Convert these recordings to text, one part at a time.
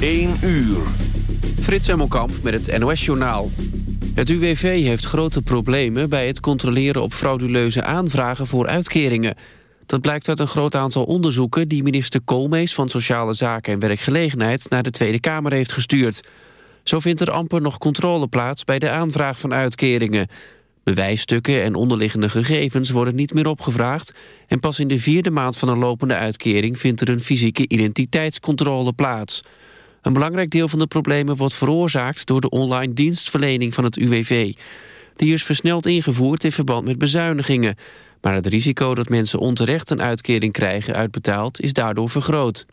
1 uur. Frits Emmelkamp met het NOS-journaal. Het UWV heeft grote problemen bij het controleren op frauduleuze aanvragen voor uitkeringen. Dat blijkt uit een groot aantal onderzoeken die minister Koolmees van Sociale Zaken en Werkgelegenheid naar de Tweede Kamer heeft gestuurd. Zo vindt er amper nog controle plaats bij de aanvraag van uitkeringen. Bewijsstukken en onderliggende gegevens worden niet meer opgevraagd... en pas in de vierde maand van een lopende uitkering... vindt er een fysieke identiteitscontrole plaats. Een belangrijk deel van de problemen wordt veroorzaakt... door de online dienstverlening van het UWV. Die is versneld ingevoerd in verband met bezuinigingen. Maar het risico dat mensen onterecht een uitkering krijgen uitbetaald... is daardoor vergroot.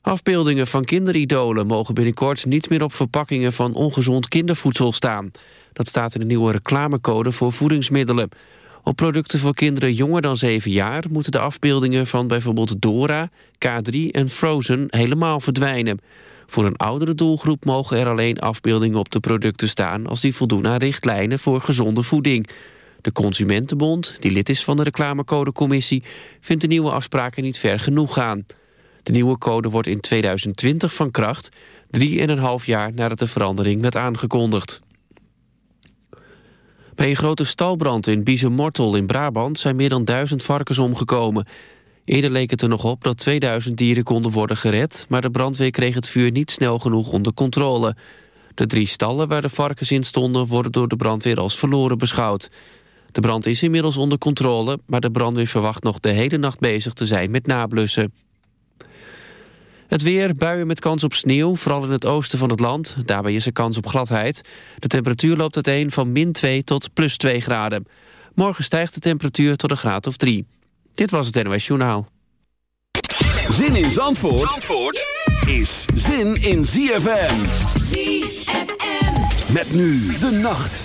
Afbeeldingen van kinderidolen mogen binnenkort niet meer op verpakkingen van ongezond kindervoedsel staan. Dat staat in de nieuwe reclamecode voor voedingsmiddelen. Op producten voor kinderen jonger dan 7 jaar moeten de afbeeldingen van bijvoorbeeld Dora, K3 en Frozen helemaal verdwijnen. Voor een oudere doelgroep mogen er alleen afbeeldingen op de producten staan als die voldoen aan richtlijnen voor gezonde voeding. De Consumentenbond, die lid is van de reclamecodecommissie, vindt de nieuwe afspraken niet ver genoeg gaan. De nieuwe code wordt in 2020 van kracht, drie en een half jaar nadat de verandering werd aangekondigd. Bij een grote stalbrand in Biezenmortel in Brabant zijn meer dan duizend varkens omgekomen. Eerder leek het er nog op dat 2000 dieren konden worden gered... maar de brandweer kreeg het vuur niet snel genoeg onder controle. De drie stallen waar de varkens in stonden... worden door de brandweer als verloren beschouwd. De brand is inmiddels onder controle... maar de brandweer verwacht nog de hele nacht bezig te zijn met nablussen. Het weer, buien met kans op sneeuw, vooral in het oosten van het land. Daarbij is er kans op gladheid. De temperatuur loopt uiteen van min 2 tot plus 2 graden. Morgen stijgt de temperatuur tot een graad of 3. Dit was het NOS Journaal. Zin in Zandvoort, Zandvoort is zin in ZFM. ZFM. Met nu de nacht.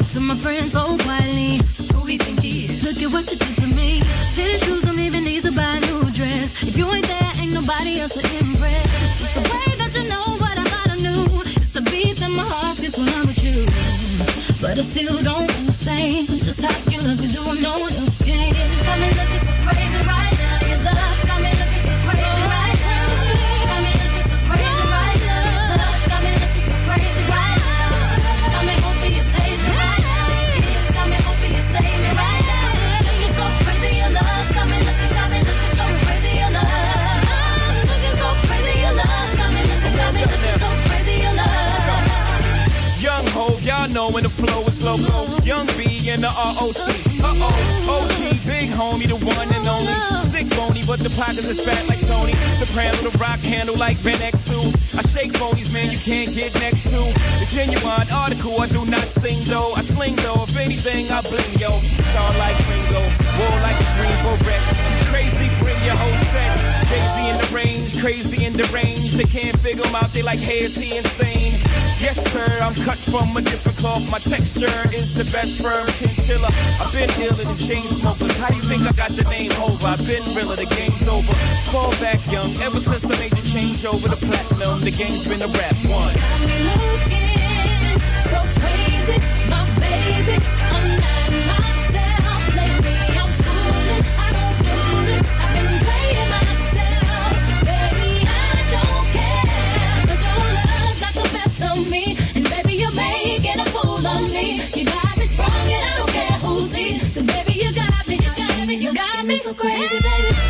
talk to my friends so quietly, who we think he is? Look at what you did to me. Tennis shoes don't even need to buy a new dress. If you ain't there, ain't nobody else to impress. It's the way that you know what I thought I knew. It's the beat that my heart gets when I'm with you. But I still don't understand just how you look and do what no one else can. Got me looking can't get next to. The genuine article, I do not sing though. I sling though, if anything, I bling yo. Star like Ringo, war like a Greensboro wreck. Crazy, bring your whole set. Jay-Z in the range, crazy in the range. They can't figure him out, they like, hey, is he insane? Sir, I'm cut from a different cloth. My texture is the best firm chinchilla. I've been dealing in chain smokers. How do you think I got the name over? I've been realer, the game's over. Fall back young, ever since I made the change over the platinum, the game's been a rap one. got me so crazy, baby.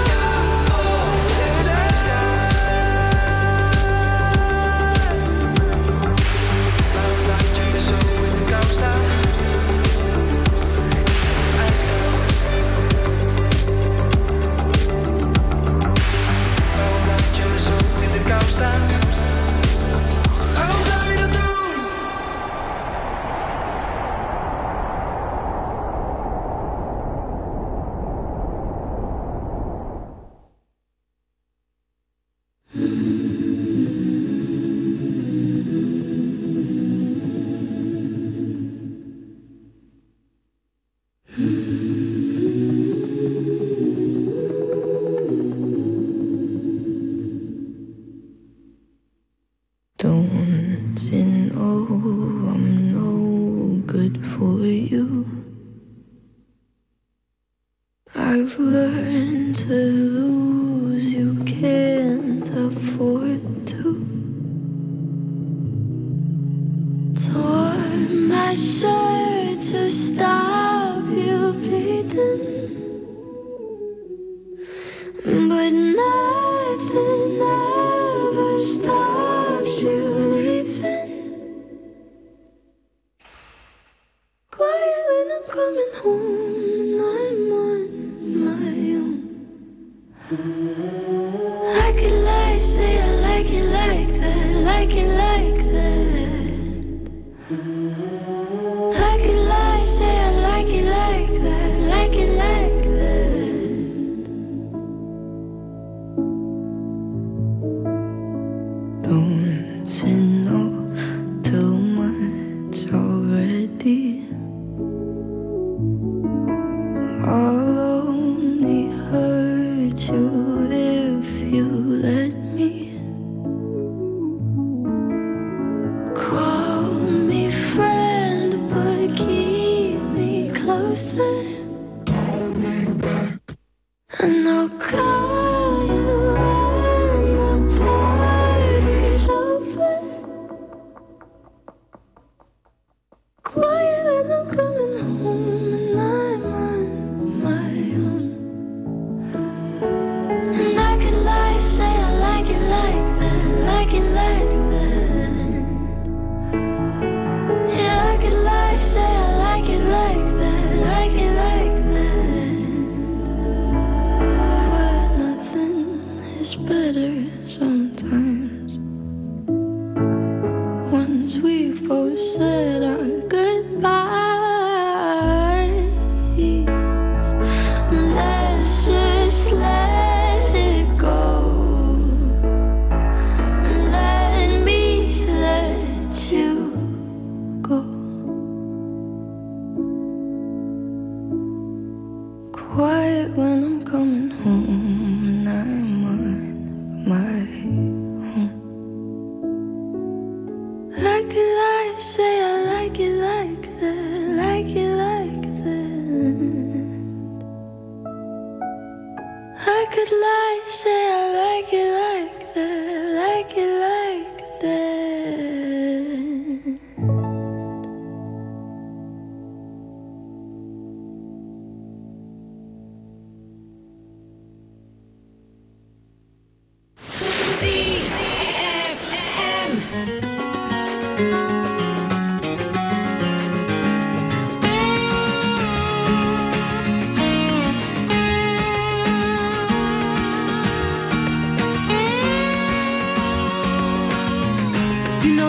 closer. I'll back. And I'll come.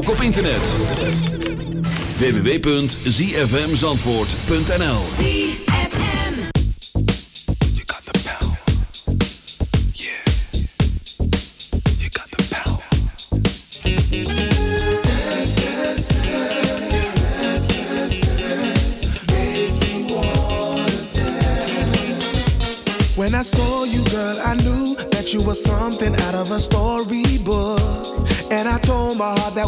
ook op internet. www.zfmzandvoort.nl When I saw you, girl, I knew that you were something out of a story.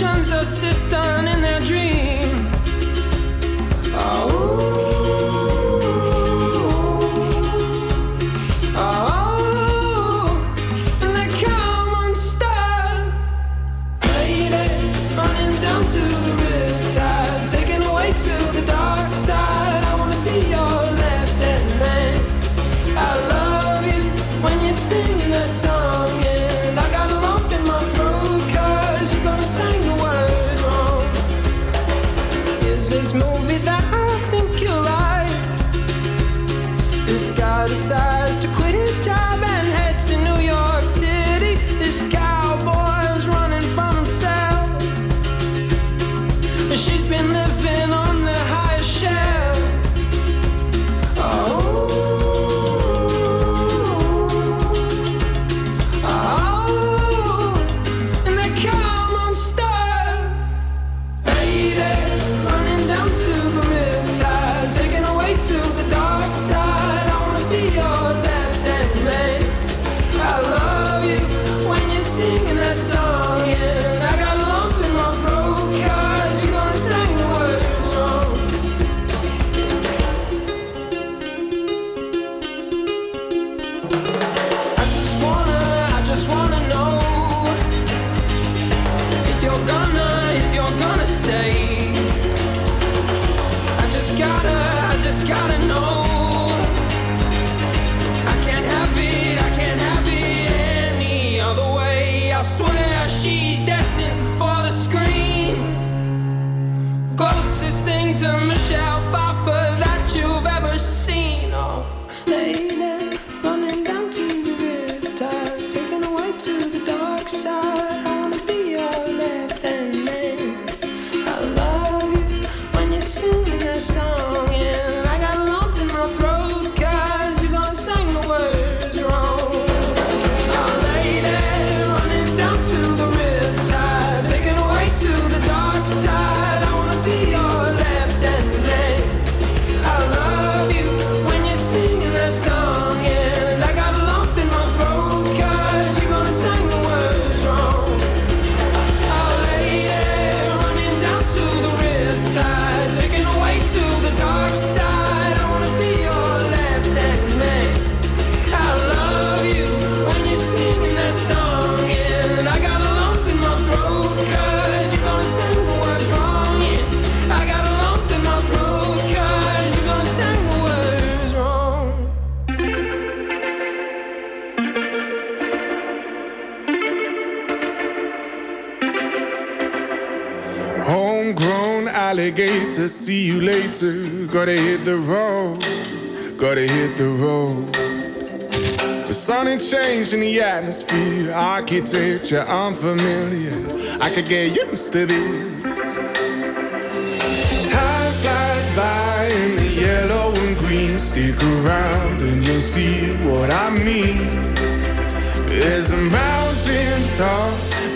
ocean's a in their dreams. To See you later. Gotta hit the road. Gotta hit the road. The sun ain't changed in the atmosphere. Architecture unfamiliar. I could get used to this. Time flies by in the yellow and green. Stick around and you'll see what I mean. There's a mountain top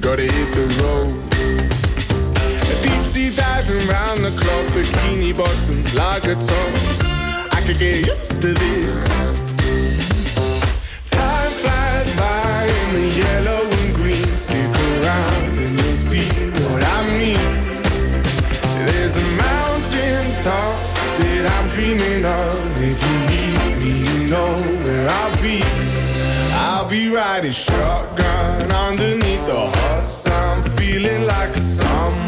gotta hit the road. A deep sea diving round the clock, bikini bottoms, lager tops. I could get used to this. riding shotgun underneath the hot sun, feeling like a summer.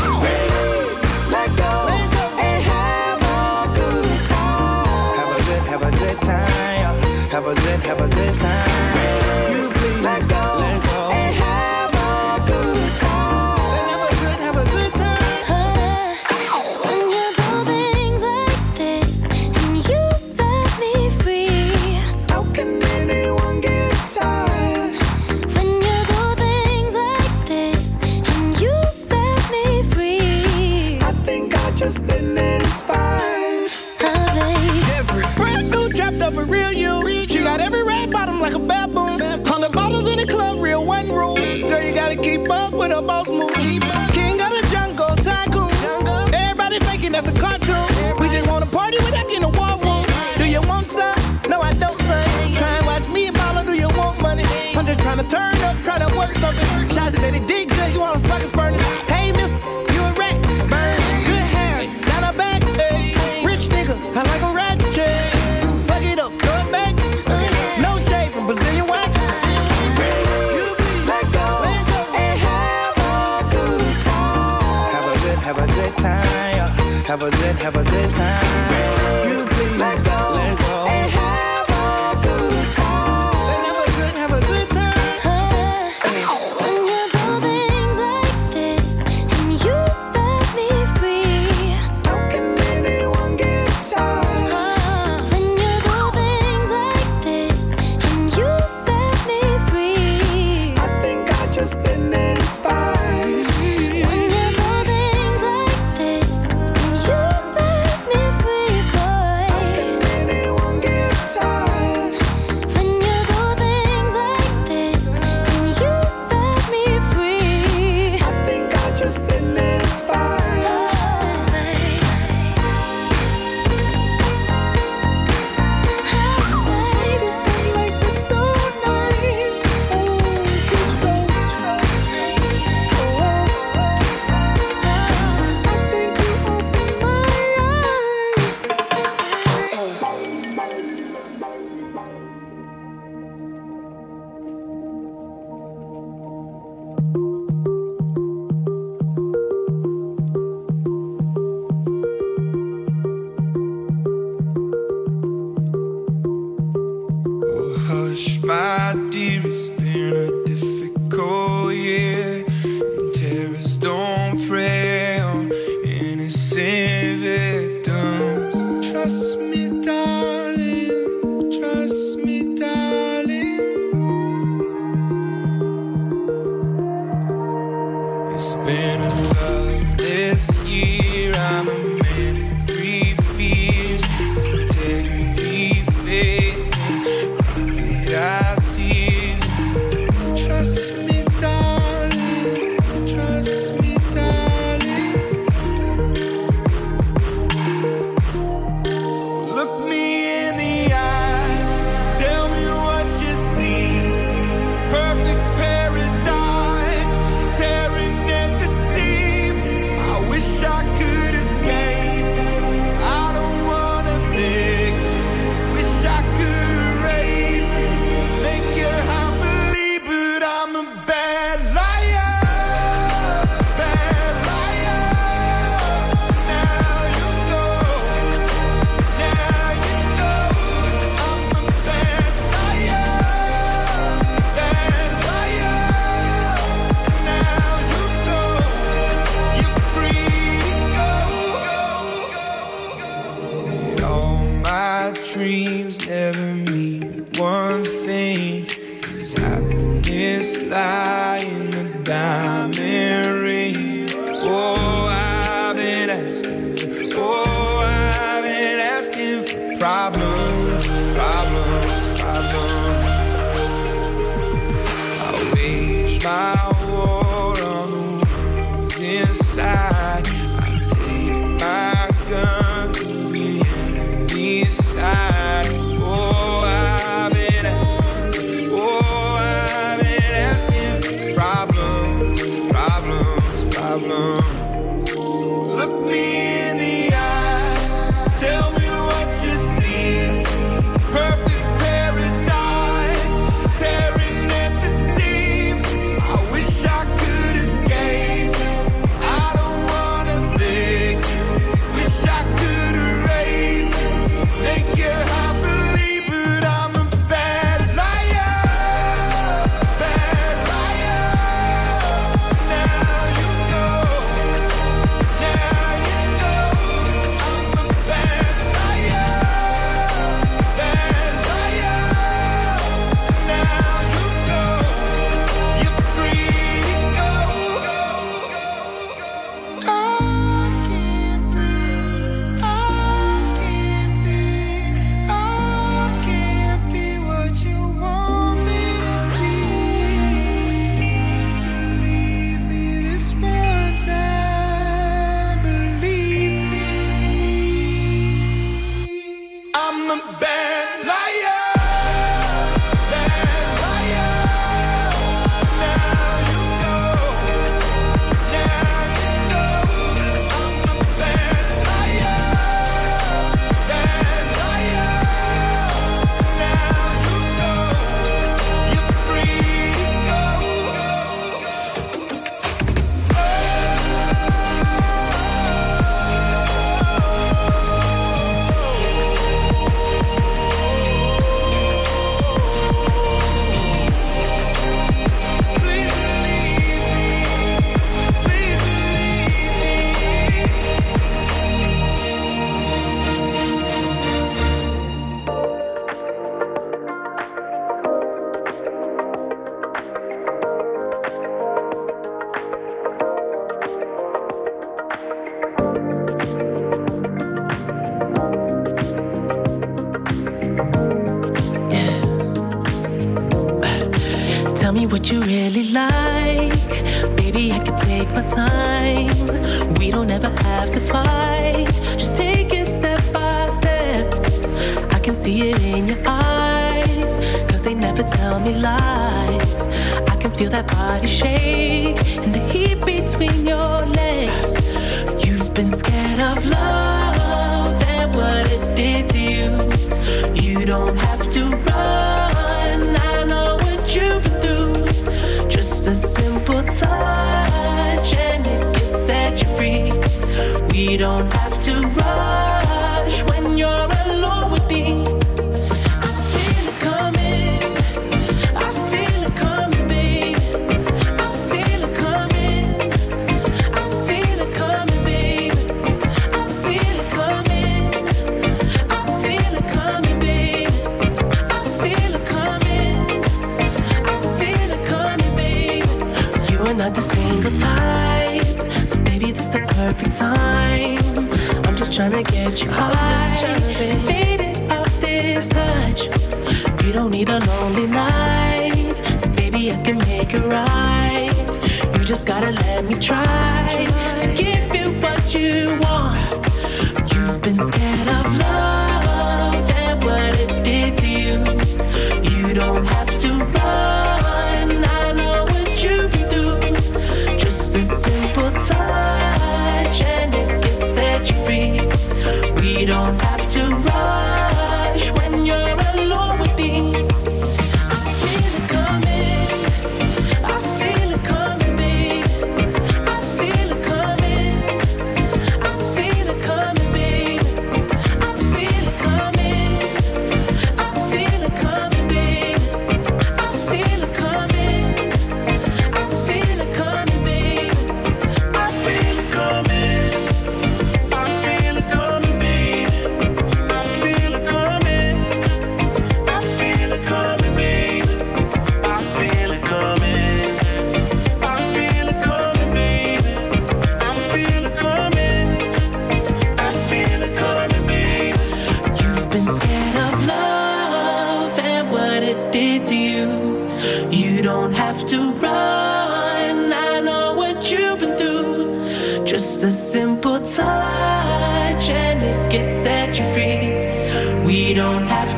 have a good time.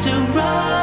to run.